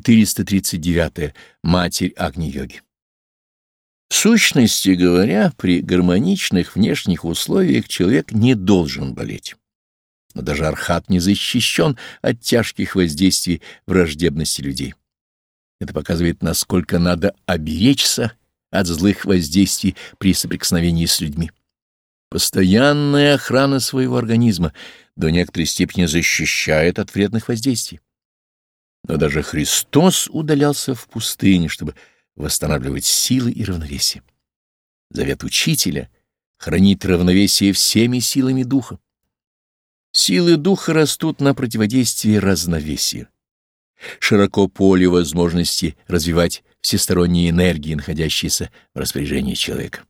439. Матерь Агни-йоги. В сущности говоря, при гармоничных внешних условиях человек не должен болеть. Но даже архат не защищен от тяжких воздействий враждебности людей. Это показывает, насколько надо оберечься от злых воздействий при соприкосновении с людьми. Постоянная охрана своего организма до некоторой степени защищает от вредных воздействий. Но даже Христос удалялся в пустыне, чтобы восстанавливать силы и равновесие. Завет учителя — хранить равновесие всеми силами духа. Силы духа растут на противодействии разновесию. Широко поле возможности развивать всесторонние энергии, находящиеся в распоряжении человека.